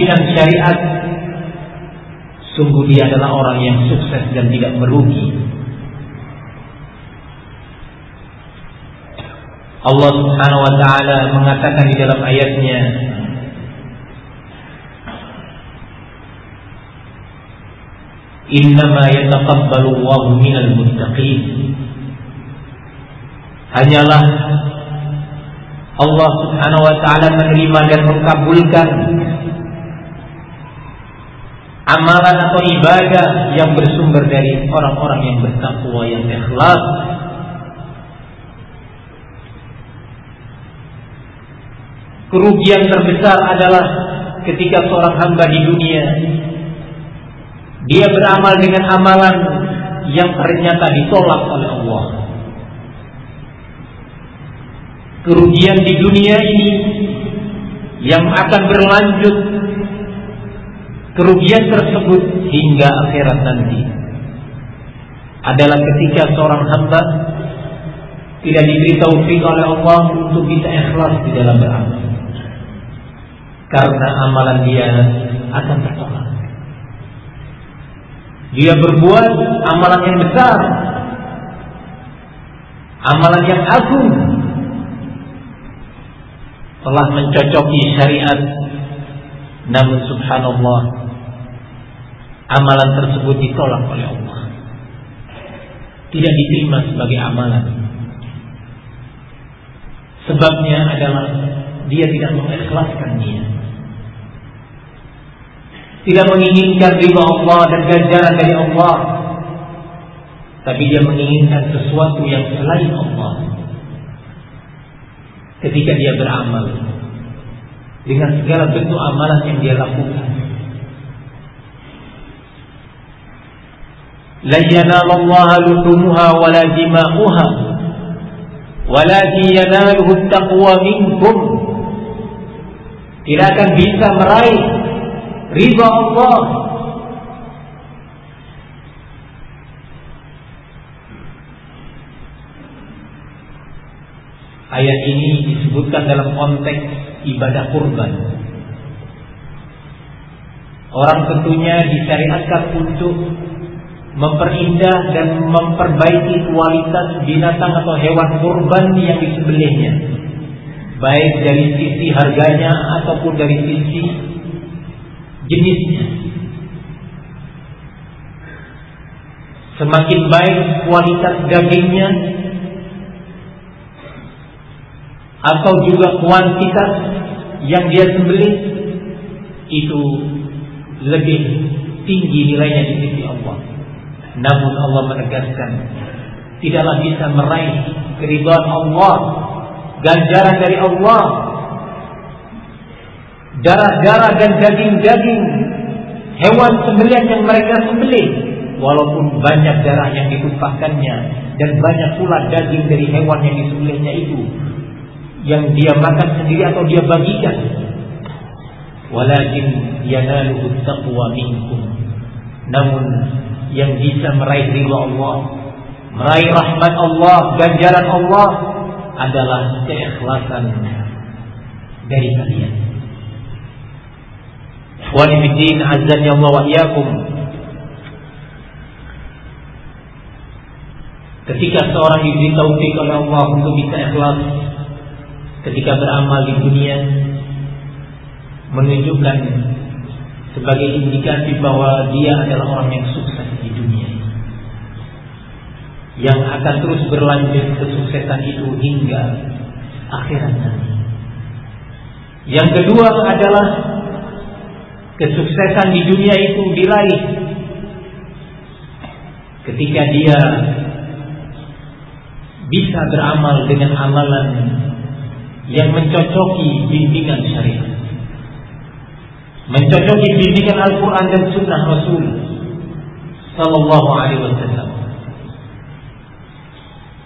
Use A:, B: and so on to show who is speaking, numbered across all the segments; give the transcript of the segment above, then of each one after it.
A: dengan syariat sungguh dia adalah orang yang sukses dan tidak merugi. Allah Subhanahu wa taala mengatakan di dalam ayatnya Innama yataqabbalu Allahu minal muttaqin. Hanyalah Allah Subhanahu wa taala menerima dan mengkabulkan amalan atau ibadah yang bersumber dari orang-orang yang bertakwa yang ikhlas kerugian terbesar adalah ketika seorang hamba di dunia dia beramal dengan amalan yang ternyata ditolak oleh Allah. Kerugian di dunia ini yang akan berlanjut kerugian tersebut hingga akhirat nanti adalah ketika seorang hamba tidak diberi taufik oleh Allah untuk bisa ikhlas di dalam beramal karena amalan dia akan tertolak. Dia berbuat amalan yang besar, amalan yang agung, telah mencocoki syariat, namun subhanallah, amalan tersebut ditolak oleh Allah. Tidak diterima sebagai amalan. Sebabnya adalah dia tidak mengikhlaskan niat tidak menginginkan riba Allah dan ganjaran dari Allah tapi dia menginginkan sesuatu yang selain Allah ketika dia beramal dengan segala bentuk amalan yang dia lakukan. La yanalallaha luhumuha wala dima'uha walakin yanaluhu taqwa minkum. Tidak akan bisa meraih ridha Allah. Ayat ini disebutkan dalam konteks ibadah kurban. Orang tentunya disyariatkan untuk memperindah dan memperbaiki kualitas binatang atau hewan kurban yang disembelihnya. Baik dari sisi harganya ataupun dari sisi jenisnya. Semakin baik kualitas dagingnya atau juga kuantitas yang dia sembelih itu lebih tinggi nilainya di sisi Allah. Namun Allah menegaskan tidaklah bisa meraih keridhaan Allah, ganjaran dari Allah darah-darah dan daging-daging hewan sembelihan yang mereka sembelih walaupun banyak darah yang ditumpahkannya dan banyak pula daging dari hewan yang disembelihnya itu yang dia makan sendiri atau dia bagikan. Walakin yanaluhu taqwa minkum. Namun yang bisa meraih ridha Allah meraih rahmat Allah ganjaran Allah adalah keikhlasan dari kalian. Ikhwani fiddin azan ya Allah wa iyyakum. Ketika seorang diberi taufik oleh Allah untuk bisa ikhlas ketika beramal di dunia menunjukkan sebagai indikasi bahwa dia adalah orang yang sukses di dunia yang akan terus berlanjut kesuksesan itu hingga akhirat nanti. Yang kedua adalah kesuksesan di dunia itu diraih ketika dia bisa beramal dengan amalan yang mencocoki bimbingan syariat. Mencocoki bimbingan Al-Quran dan Sunnah Rasul Sallallahu Alaihi Wasallam.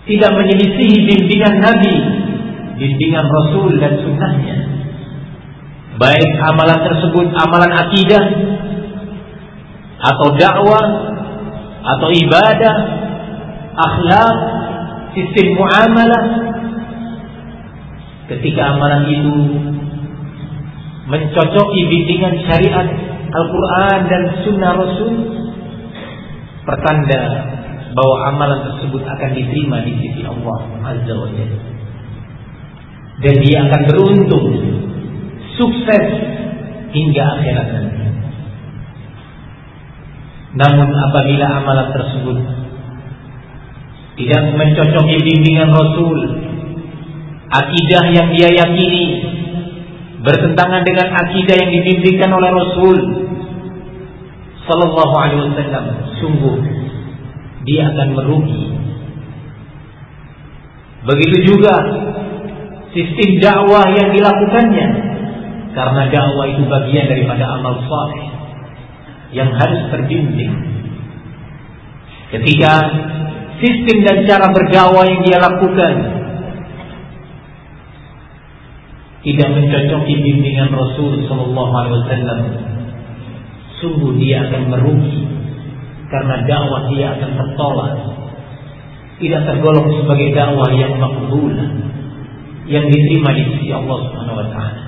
A: Tidak menyelisihi bimbingan Nabi bimbingan Rasul dan Sunnahnya. Baik amalan tersebut amalan akidah atau dakwah atau ibadah, akhlak, sistem muamalah ketika amalan itu mencocoki bimbingan syariat Al-Quran dan Sunnah Rasul pertanda bahwa amalan tersebut akan diterima di sisi Allah Azza wa Jalla dan dia akan beruntung sukses hingga akhirat nanti. Namun apabila amalan tersebut tidak mencocoki bimbingan Rasul, akidah yang dia yakini bertentangan dengan akidah yang dibimbingkan oleh Rasul sallallahu alaihi wasallam, sungguh dia akan merugi. Begitu juga sistem dakwah yang dilakukannya karena dakwah itu bagian daripada amal saleh yang harus terbimbing. Ketika sistem dan cara berdakwah yang dia lakukan tidak mencocoki bimbingan Rasul Shallallahu Alaihi Wasallam, sungguh dia akan merugi karena dakwah dia akan tertolak, tidak tergolong sebagai dakwah yang makbul, yang diterima di sisi Allah Subhanahu Wa Taala.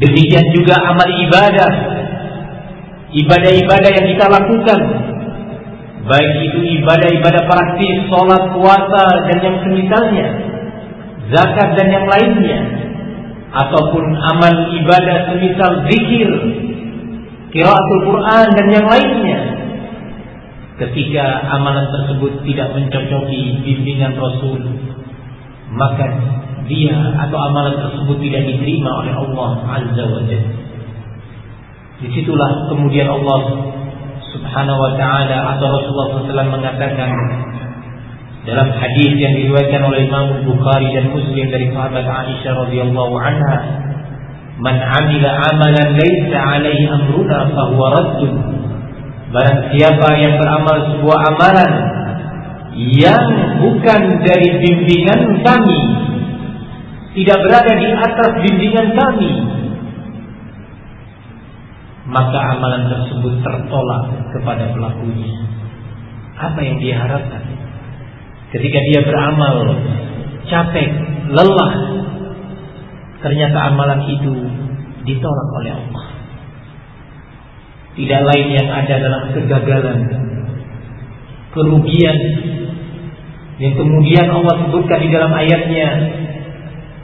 A: Demikian juga amal ibadah, ibadah-ibadah yang kita lakukan, baik itu ibadah-ibadah praktis, sholat, puasa dan yang semisalnya, zakat dan yang lainnya, ataupun amal ibadah semisal zikir, kiraatul Quran dan yang lainnya. Ketika amalan tersebut tidak mencocoki bimbingan Rasul, maka dia atau amalan tersebut tidak diterima oleh Allah Azza wa Jalla. Di situlah kemudian Allah Subhanahu wa taala atau Rasulullah SAW mengatakan dalam hadis yang diriwayatkan oleh Imam Bukhari dan Muslim dari sahabat Aisyah radhiyallahu anha, "Man 'amila 'amalan laisa 'alaihi amruna fahuwa raddun." Barang siapa yang beramal sebuah amalan yang bukan dari bimbingan kami, tidak berada di atas bimbingan kami, maka amalan tersebut tertolak kepada pelakunya. Apa yang dia harapkan? Ketika dia beramal capek, lelah, ternyata amalan itu ditolak oleh Allah. Tidak lain yang ada adalah kegagalan, kerugian, yang kemudian Allah sebutkan di dalam ayatnya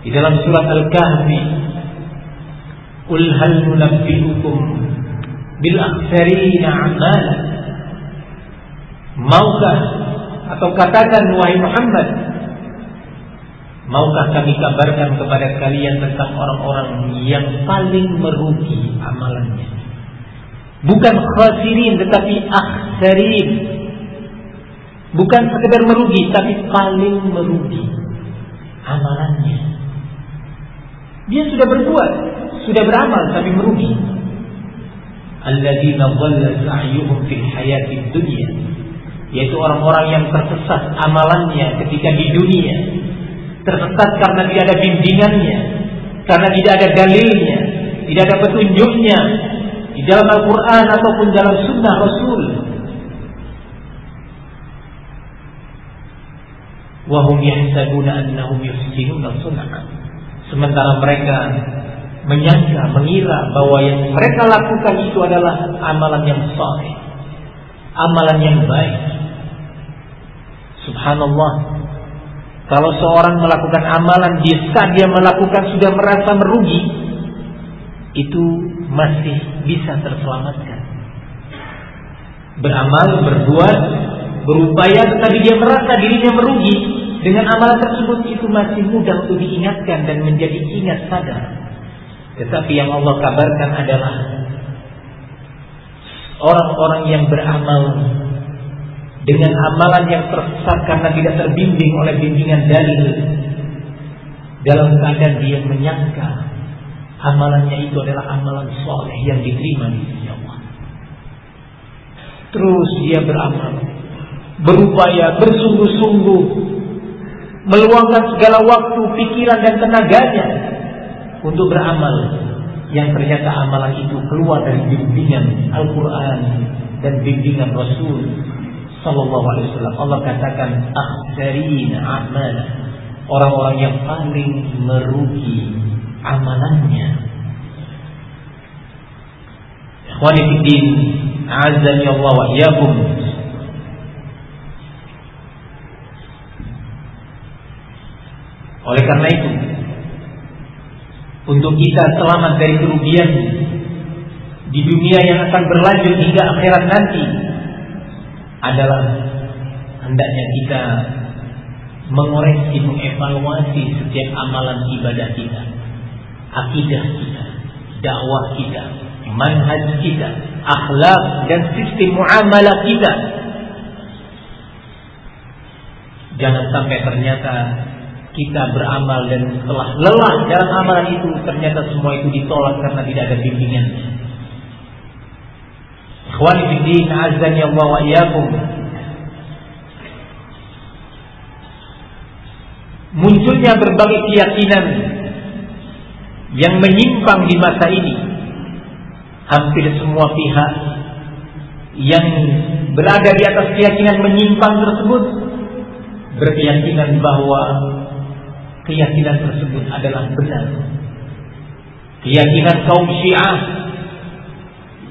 A: di dalam surat Al-Kahfi Qul hal nunabbi'ukum bil akhsarina a'mala Maukah atau katakan wahai Muhammad Maukah kami kabarkan kepada kalian tentang orang-orang yang paling merugi amalannya Bukan khasirin tetapi akhsarin Bukan sekedar merugi tapi paling merugi amalannya. Dia sudah berbuat, sudah beramal tapi merugi. Alladzina dhalla sa'yuhum fil hayati dunya yaitu orang-orang yang tersesat amalannya ketika di dunia. Tersesat karena tidak ada bimbingannya, karena tidak ada dalilnya, tidak ada petunjuknya di dalam Al-Qur'an ataupun dalam sunnah Rasul wahum yahsabuna annahum yuhsinuna sun'a. Sementara mereka menyangka, mengira bahwa yang mereka lakukan itu adalah amalan yang saleh, amalan yang baik. Subhanallah. Kalau seorang melakukan amalan di saat dia melakukan sudah merasa merugi, itu masih bisa terselamatkan. Beramal, berbuat, berupaya tetapi dia merasa dirinya merugi dengan amalan tersebut itu masih mudah untuk diingatkan dan menjadi ingat sadar. Tetapi yang Allah kabarkan adalah orang-orang yang beramal dengan amalan yang tersesat karena tidak terbimbing oleh bimbingan dalil. Dalam keadaan dia menyangka amalannya itu adalah amalan soleh yang diterima di sisi Allah. Terus dia beramal berupaya bersungguh-sungguh meluangkan segala waktu, pikiran dan tenaganya untuk beramal. Yang ternyata amalan itu keluar dari bimbingan Al-Quran dan bimbingan Rasul Sallallahu Alaihi Wasallam. Allah katakan akhsarin amal orang-orang yang paling merugi amalannya Ikhwani fiddin, azani Allah wa iyyakum. Oleh karena itu, untuk kita selamat dari kerugian di dunia yang akan berlanjut hingga akhirat nanti adalah hendaknya kita mengoreksi, mengevaluasi setiap amalan ibadah kita, akidah kita, dakwah kita, manhaj kita, akhlak dan sistem muamalah kita. Jangan sampai ternyata kita beramal dan setelah lelah dalam amalan itu ternyata semua itu ditolak karena tidak ada bimbingan. Ikhwani fiddin azan ya Allah wa iyyakum. Munculnya berbagai keyakinan yang menyimpang di masa ini. Hampir semua pihak yang berada di atas keyakinan menyimpang tersebut berkeyakinan bahwa keyakinan tersebut adalah benar. Keyakinan kaum Syiah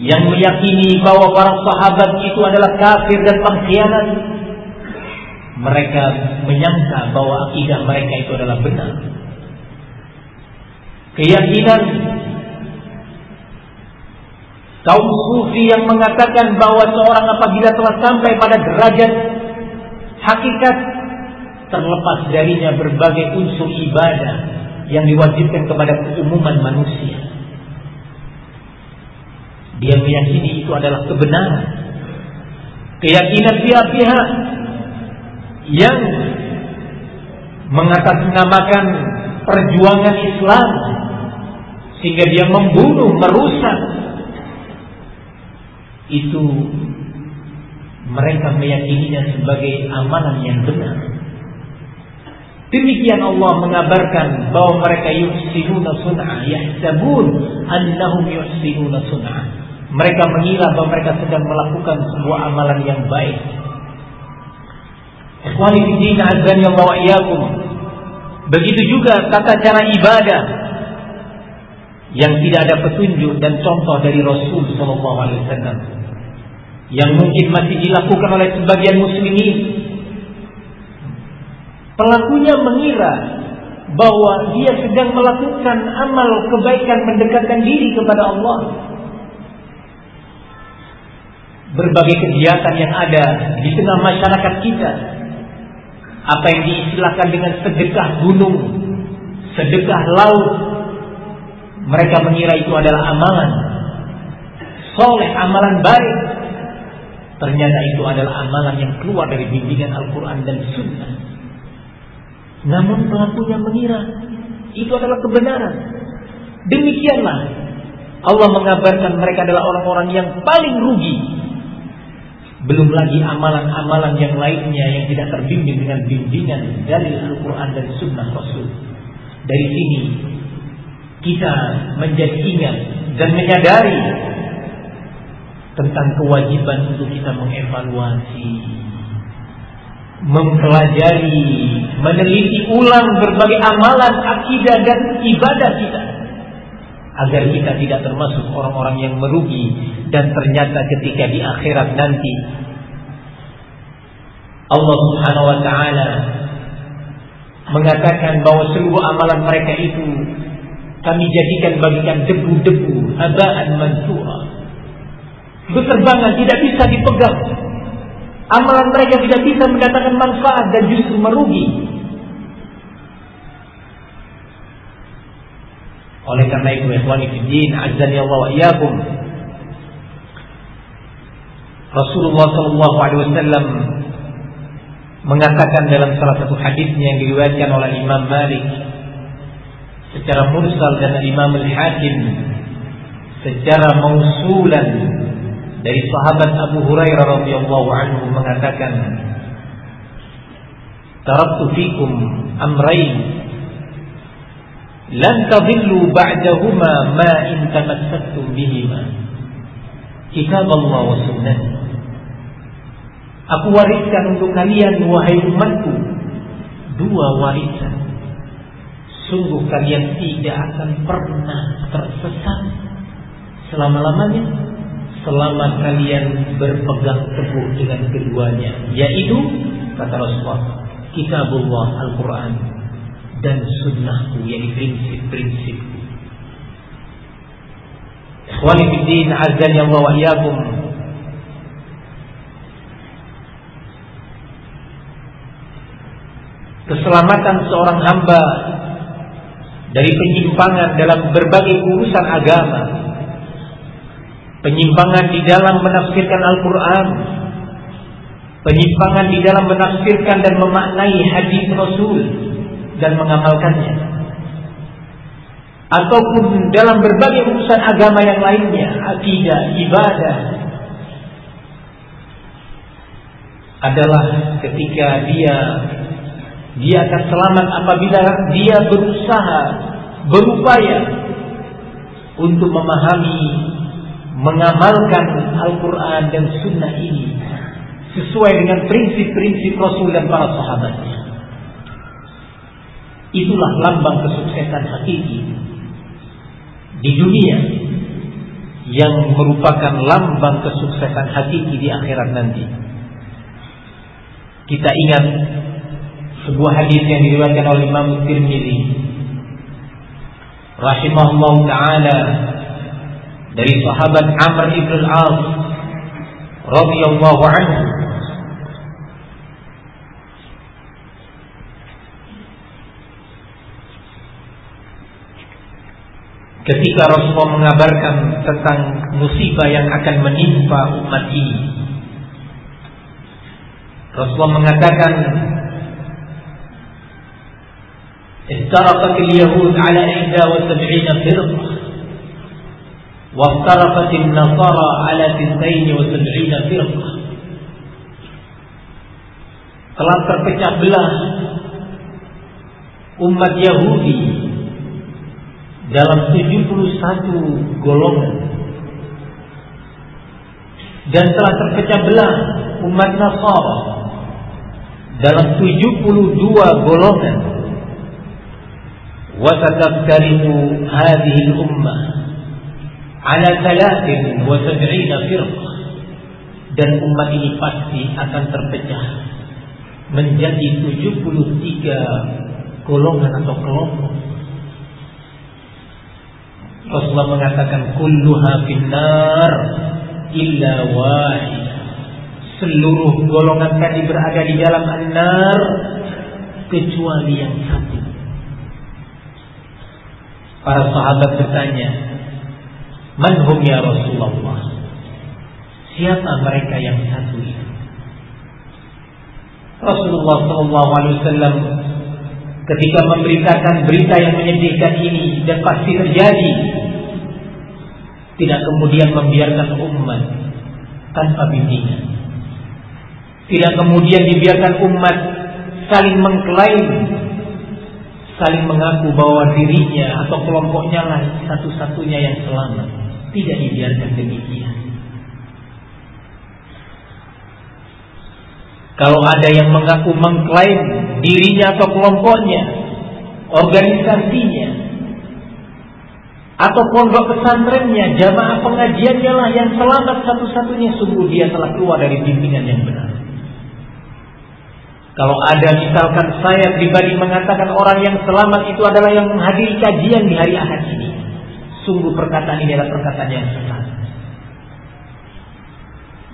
A: yang meyakini bahwa para sahabat itu adalah kafir dan pengkhianat. Mereka menyangka bahwa akidah mereka itu adalah benar. Keyakinan kaum sufi yang mengatakan bahwa seorang apabila telah sampai pada derajat hakikat terlepas darinya berbagai unsur ibadah yang diwajibkan kepada keumuman manusia. Dia meyakini itu adalah kebenaran. Keyakinan pihak-pihak yang mengatasnamakan perjuangan Islam sehingga dia membunuh, merusak itu mereka meyakininya sebagai amalan yang benar. Demikian Allah mengabarkan bahwa mereka yuhsinuna sun'a, yahsabun annahum yuhsinuna sun'a. Mereka mengira bahwa mereka sedang melakukan sebuah amalan yang baik. Ikhwani fiddin azani Allah wa iyyakum. Begitu juga tata cara ibadah yang tidak ada petunjuk dan contoh dari Rasul sallallahu alaihi wasallam yang mungkin masih dilakukan oleh sebagian muslimin Pelakunya mengira bahwa dia sedang melakukan amal kebaikan mendekatkan diri kepada Allah. Berbagai kegiatan yang ada di tengah masyarakat kita. Apa yang diistilahkan dengan sedekah gunung, sedekah laut. Mereka mengira itu adalah amalan. Soleh, amalan baik. Ternyata itu adalah amalan yang keluar dari bimbingan Al-Quran dan Sunnah. Namun pelakunya mengira itu adalah kebenaran. Demikianlah Allah mengabarkan mereka adalah orang-orang yang paling rugi. Belum lagi amalan-amalan yang lainnya yang tidak terbimbing dengan bimbingan dari Al-Quran dan Sunnah Rasul. Dari sini kita menjadi ingat dan menyadari tentang kewajiban untuk kita mengevaluasi mempelajari, meneliti ulang berbagai amalan, akidah dan ibadah kita agar kita tidak termasuk orang-orang yang merugi dan ternyata ketika di akhirat nanti Allah Subhanahu wa taala mengatakan bahwa seluruh amalan mereka itu kami jadikan bagikan debu-debu habaan mansura berterbangan tidak bisa dipegang Amalan mereka tidak bisa mendatangkan manfaat dan justru merugi. Oleh karena itu, ikhwani fiddin, azza Allah wa iyyakum. Rasulullah sallallahu alaihi wasallam mengatakan dalam salah satu hadisnya yang diriwayatkan oleh Imam Malik secara mursal dan Imam Al-Hakim secara mausulan dari sahabat Abu Hurairah radhiyallahu anhu mengatakan Taraktu fikum amrayn lan tadillu ba'dahuma ma in tamassaktum bihima. Kitab Allah wa sunnah. Aku wariskan untuk kalian wahai umatku dua warisan. Sungguh kalian tidak akan pernah tersesat selama-lamanya selama kalian berpegang teguh dengan keduanya yaitu kata Rasulullah kitabullah Al-Quran dan sunnahku yang prinsip-prinsip. Ikhwani fiddin azan ya Allah wa iyakum Keselamatan seorang hamba dari penyimpangan dalam berbagai urusan agama penyimpangan di dalam menafsirkan Al-Quran, penyimpangan di dalam menafsirkan dan memaknai hadis Rasul dan mengamalkannya, ataupun dalam berbagai urusan agama yang lainnya, akidah, ibadah, adalah ketika dia dia akan selamat apabila dia berusaha berupaya untuk memahami mengamalkan Al-Quran dan Sunnah ini sesuai dengan prinsip-prinsip Rasul dan para sahabatnya. Itulah lambang kesuksesan hakiki di dunia yang merupakan lambang kesuksesan hakiki di akhirat nanti. Kita ingat sebuah hadis yang diriwayatkan oleh Imam Tirmidzi rahimahullah taala dari sahabat Amr ibn al-As radhiyallahu anhu ketika Rasulullah mengabarkan tentang musibah yang akan menimpa umat ini Rasulullah mengatakan افترقت اليهود على 71 فرقة وافترقت النصارى على تسعين وسبعين فرقة telah terpecah belah umat Yahudi dalam 71 golongan. Dan telah terpecah belah umat Nasara dalam 72 golongan. Wa satafkarimu hadhihi al-ummah ala talatin wa sab'ina firqah. Dan umat ini pasti akan terpecah menjadi 73 golongan atau kelompok. Rasulullah mengatakan kulluha finnar illa wahid. Seluruh golongan tadi berada di dalam an-nar kecuali yang satu. Para sahabat bertanya, Manhum ya Rasulullah. Siapa mereka yang satu itu? Rasulullah Wasallam ketika memberitakan berita yang menyedihkan ini dan pasti terjadi, tidak kemudian membiarkan umat tanpa bimbingan. Tidak kemudian dibiarkan umat saling mengklaim, saling mengaku bahwa dirinya atau kelompoknya lah satu-satunya yang selamat. Tidak dibiarkan demikian. Kalau ada yang mengaku mengklaim dirinya atau kelompoknya, organisasinya, atau pondok pesantrennya, jamaah pengajiannya lah yang selamat satu-satunya sungguh dia telah keluar dari bimbingan yang benar. Kalau ada misalkan saya pribadi mengatakan orang yang selamat itu adalah yang menghadiri kajian di hari Ahad ini. Sungguh perkataan ini adalah perkataan yang sesat.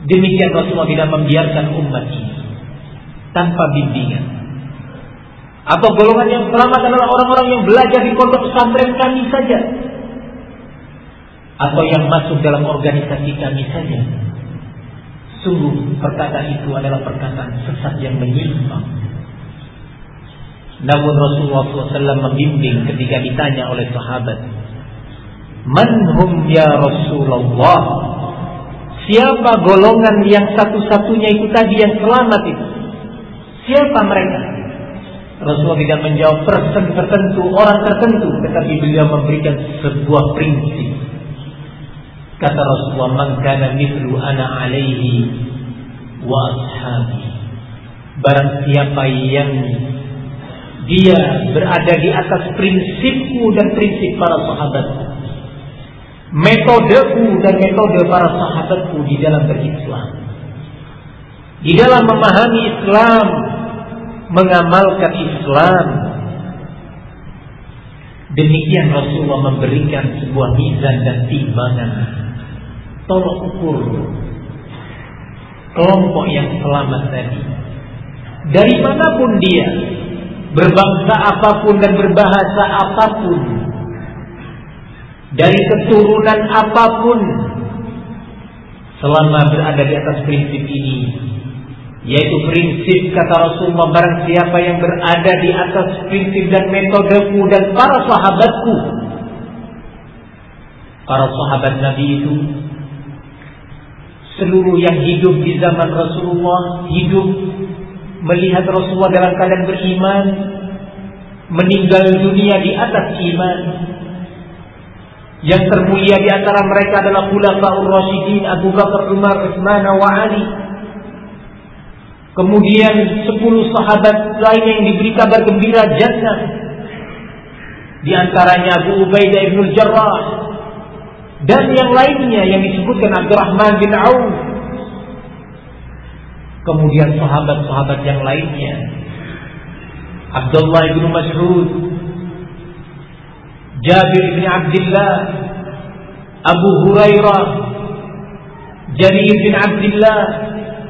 A: Demikian Rasulullah tidak membiarkan umat ini tanpa bimbingan. Atau golongan yang selamat adalah orang-orang yang belajar di pondok pesantren kami saja. Atau yang masuk dalam organisasi kami saja. Sungguh perkataan itu adalah perkataan sesat yang menyimpang. Namun Rasulullah SAW membimbing ketika ditanya oleh sahabat, Manhum ya Rasulullah Siapa golongan yang satu-satunya itu tadi yang selamat itu Siapa mereka? Rasulullah tidak menjawab person tertentu Orang tertentu. Tetapi beliau memberikan sebuah prinsip. Kata Rasulullah Man kana mithlu ana alaihi Wa ashabi. Barang siapa yang Dia berada di atas prinsipku dan prinsip para sahabat metodeku dan metode para sahabatku di dalam berislam. Di dalam memahami Islam, mengamalkan Islam. Demikian Rasulullah memberikan sebuah mizan dan timbangan. Tolok ukur kelompok yang selamat tadi. Dari mana pun dia, berbangsa apa pun dan berbahasa apa pun, dari keturunan apa pun, selama berada di atas prinsip ini, yaitu prinsip kata Rasulullah barang siapa yang berada di atas prinsip dan metodeku dan para sahabatku, para sahabat Nabi itu seluruh yang hidup di zaman Rasulullah hidup melihat Rasulullah dalam keadaan beriman meninggal dunia di atas iman yang termulia di antara mereka adalah Khulafaur Rasyidin Abu Bakar, Umar, Utsman, wa Ali. Kemudian sepuluh sahabat lain yang diberi kabar gembira jannah. Di antaranya Abu Ubaidah bin Jarrah, dan yang lainnya yang disebutkan Abdurrahman bin Auf kemudian sahabat-sahabat yang lainnya Abdullah bin Mas'ud Jabir bin Abdullah Abu Hurairah Jarir bin Abdullah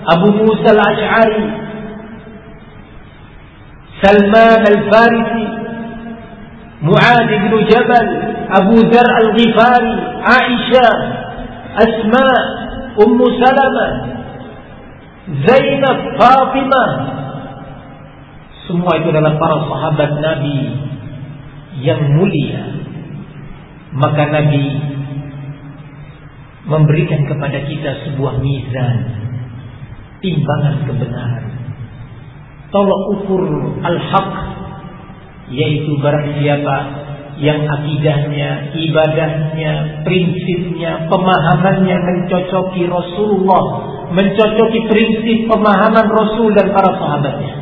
A: Abu Musa al-Ash'ari Salman al-Farisi Mu'ad Jabal Abu Dhar al-Ghifari, Aisyah, Asma, Ummu Salamah, Zainab, Fatimah. Semua itu adalah para sahabat Nabi yang mulia. Maka Nabi memberikan kepada kita sebuah mizan, timbangan kebenaran. Tolok ukur al-haq yaitu barang siapa yang akidahnya, ibadahnya, prinsipnya, pemahamannya mencocoki Rasulullah, mencocoki prinsip pemahaman Rasul dan para sahabatnya.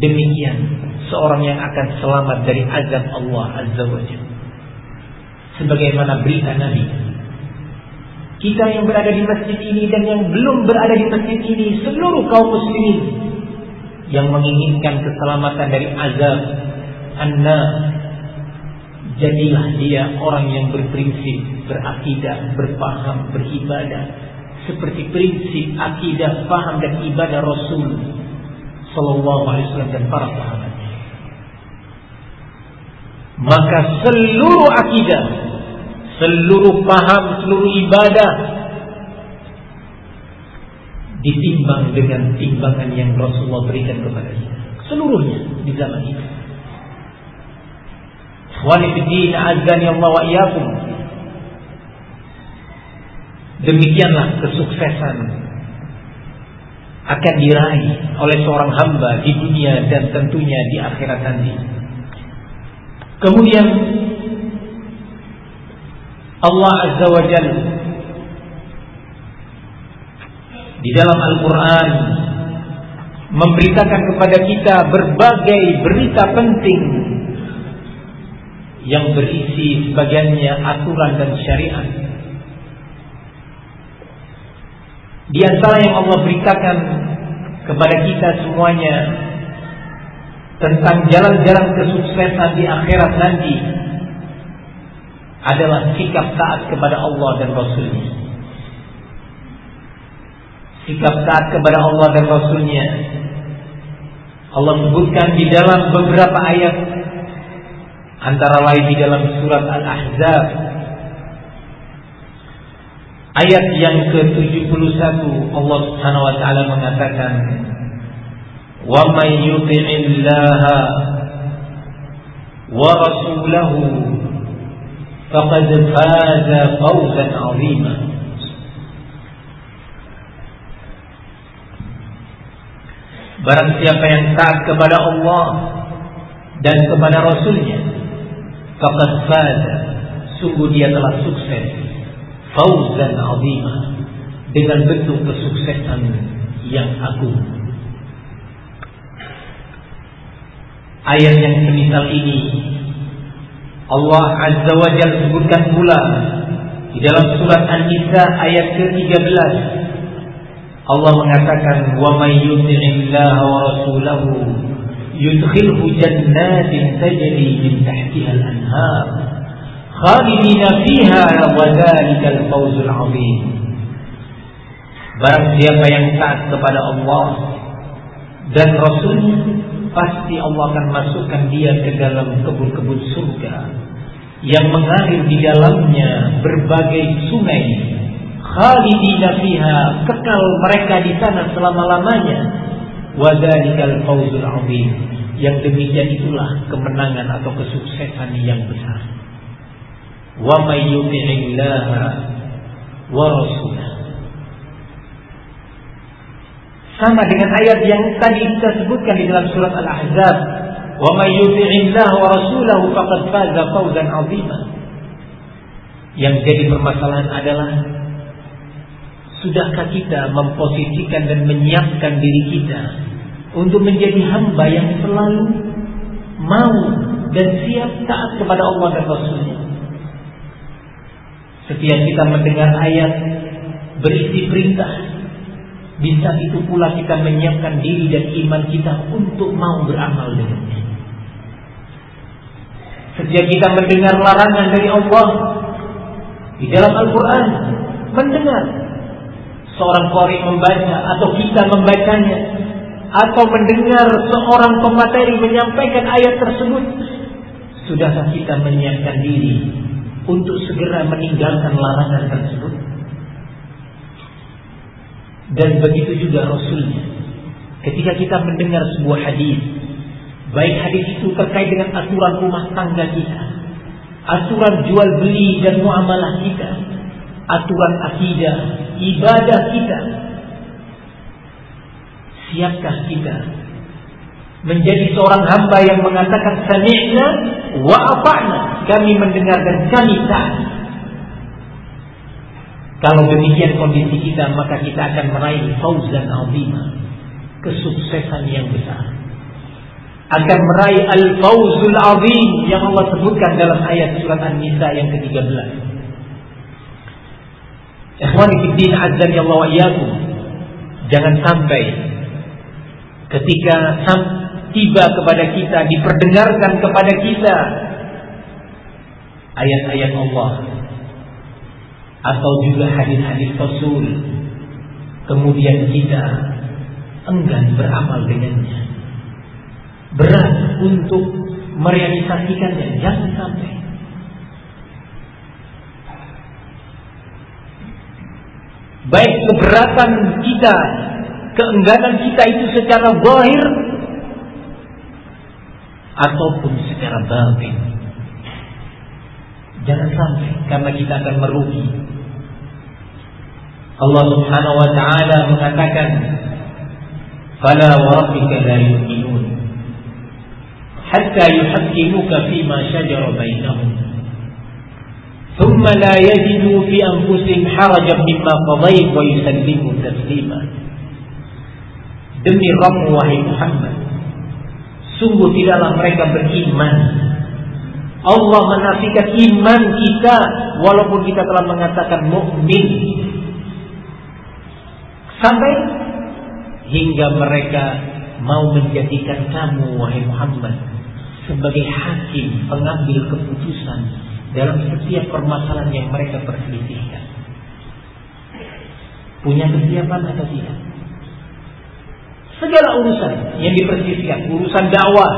A: Demikian seorang yang akan selamat dari azab Allah Azza wa Jalla. Sebagaimana berita Nabi. Kita yang berada di masjid ini dan yang belum berada di masjid ini, seluruh kaum muslimin yang menginginkan keselamatan dari azab anna jadilah dia orang yang berprinsip berakidah berpaham beribadah. Seperti prinsip akidah paham dan ibadah Rasul Sallallahu Alaihi Wasallam dan para sahabatnya. Maka seluruh akidah seluruh paham seluruh ibadah ditimbang dengan timbangan yang Rasulullah berikan kepada kita. Seluruhnya di zaman itu. Walifiddin azani Allah wa. Demikianlah kesuksesan akan diraih oleh seorang hamba di dunia dan tentunya di akhirat nanti. Kemudian Allah Azza wa Jalla di dalam Al-Quran memberitakan kepada kita berbagai berita penting yang berisi sebagiannya aturan dan syariat. Di antara yang Allah beritakan kepada kita semuanya tentang jalan-jalan kesuksesan di akhirat nanti adalah sikap taat kepada Allah dan Rasulnya sikap taat kepada Allah dan Rasulnya. Allah sebutkan di dalam beberapa ayat antara lain di dalam surat Al-Ahzab ayat yang ke-71 Allah Subhanahu wa taala mengatakan wa may yuti'illaha wa rasulahu faqad faza fawzan 'azima Barang siapa yang taat kepada Allah dan kepada Rasulnya, faqad faza, sungguh dia telah sukses. Fauzan azimah dengan bentuk kesuksesan yang agung. Ayat yang semisal ini Allah Azza wa Jalla sebutkan pula di dalam surat An-Nisa ayat ke-13 Allah mengatakan wa may yuti'illah wa rasulahu yudkhilhu jannatin tajri min tahtiha al-anhar khalidina fiha wa dzalikal fawzul 'azim. Barang siapa yang taat kepada Allah dan Rasulnya pasti Allah akan masukkan dia ke dalam kebun-kebun surga yang mengalir di dalamnya berbagai sungai khalidina fiha kekal mereka di sana selama-lamanya. Wadzalikal fawzul azim. Yang demikian itulah kemenangan atau kesuksesan yang besar. Wa may yuti'illaha wa rasulah sama dengan ayat yang tadi kita sebutkan di dalam surat Al-Ahzab, "Wa may yuti'illah wa rasulahu faqad faza fawzan 'azima." Yang jadi permasalahan adalah sudahkah kita memposisikan dan menyiapkan diri kita untuk menjadi hamba yang selalu mau dan siap taat kepada Allah dan Rasulnya. Setiap kita mendengar ayat berisi perintah bisa itu pula kita menyiapkan diri dan iman kita untuk mau beramal dengannya. Setiap kita mendengar larangan dari Allah di dalam Al-Quran, mendengar seorang kori membaca atau kita membacanya, atau mendengar seorang pemateri menyampaikan ayat tersebut, sudahkah kita menyiapkan diri untuk segera meninggalkan larangan tersebut? Dan begitu juga Rasulnya. Ketika kita mendengar sebuah hadis, baik hadis itu terkait dengan aturan rumah tangga kita, aturan jual beli dan muamalah kita, aturan akidah, ibadah kita, siapkah kita menjadi seorang hamba yang mengatakan sami'na wa ata'na, kami mendengar dan kami taat. Kalau demikian kondisi kita, maka kita akan meraih fauzan azimah. Kesuksesan yang besar. Akan meraih al-fauzul azim yang Allah sebutkan dalam ayat surat An-Nisa yang ke-13. Ikhwani fiddin azzani Allah wa. Jangan sampai ketika tiba kepada kita, diperdengarkan kepada kita ayat-ayat Allah atau juga hadis-hadis Rasul. Kemudian kita enggan beramal dengannya. Berat untuk merealisasikannya. Jangan sampai. Baik keberatan kita keengganan kita itu secara zahir ataupun secara batin. Jangan sampai karena kita akan merugi Allah Subhanahu wa taala mengatakan fala wa rabbika la yu'minun hatta yuhaqqimuka fima shajara bainahum ثم لا يجدوا في أنفسهم حرجا مما قضيت ويسلموا تسليما Demi Rabb wahai Muhammad Sungguh tidaklah mereka beriman Allah menafikan iman kita Walaupun kita telah mengatakan mukmin Sampai hingga mereka mau menjadikan kamu wahai Muhammad sebagai hakim pengambil keputusan dalam setiap permasalahan yang mereka perselisihkan. Punya kesiapan atau tidak? Segala urusan yang diperselisihkan, urusan dakwah,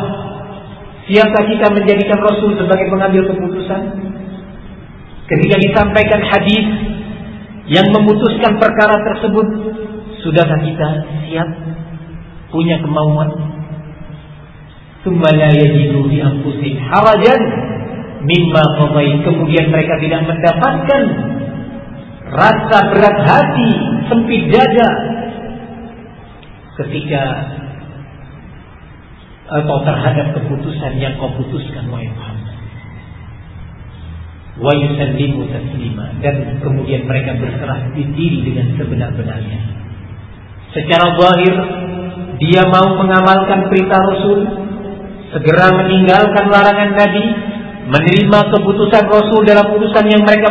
A: siapa kita menjadikan Rasul sebagai pengambil keputusan? Ketika disampaikan hadis yang memutuskan perkara tersebut, Sudahkah kita siap punya kemauan? Tsumma la yajidu fi anfusihim harajan mimma qadai. Kemudian mereka tidak mendapatkan rasa berat hati, sempit dada ketika atau terhadap keputusan yang kau putuskan wahai Muhammad. Wa yusallimu taslima dan kemudian mereka berserah diri dengan sebenar-benarnya. Secara zahir dia mau mengamalkan perintah Rasul, segera meninggalkan larangan Nabi, menerima keputusan Rasul dalam urusan yang mereka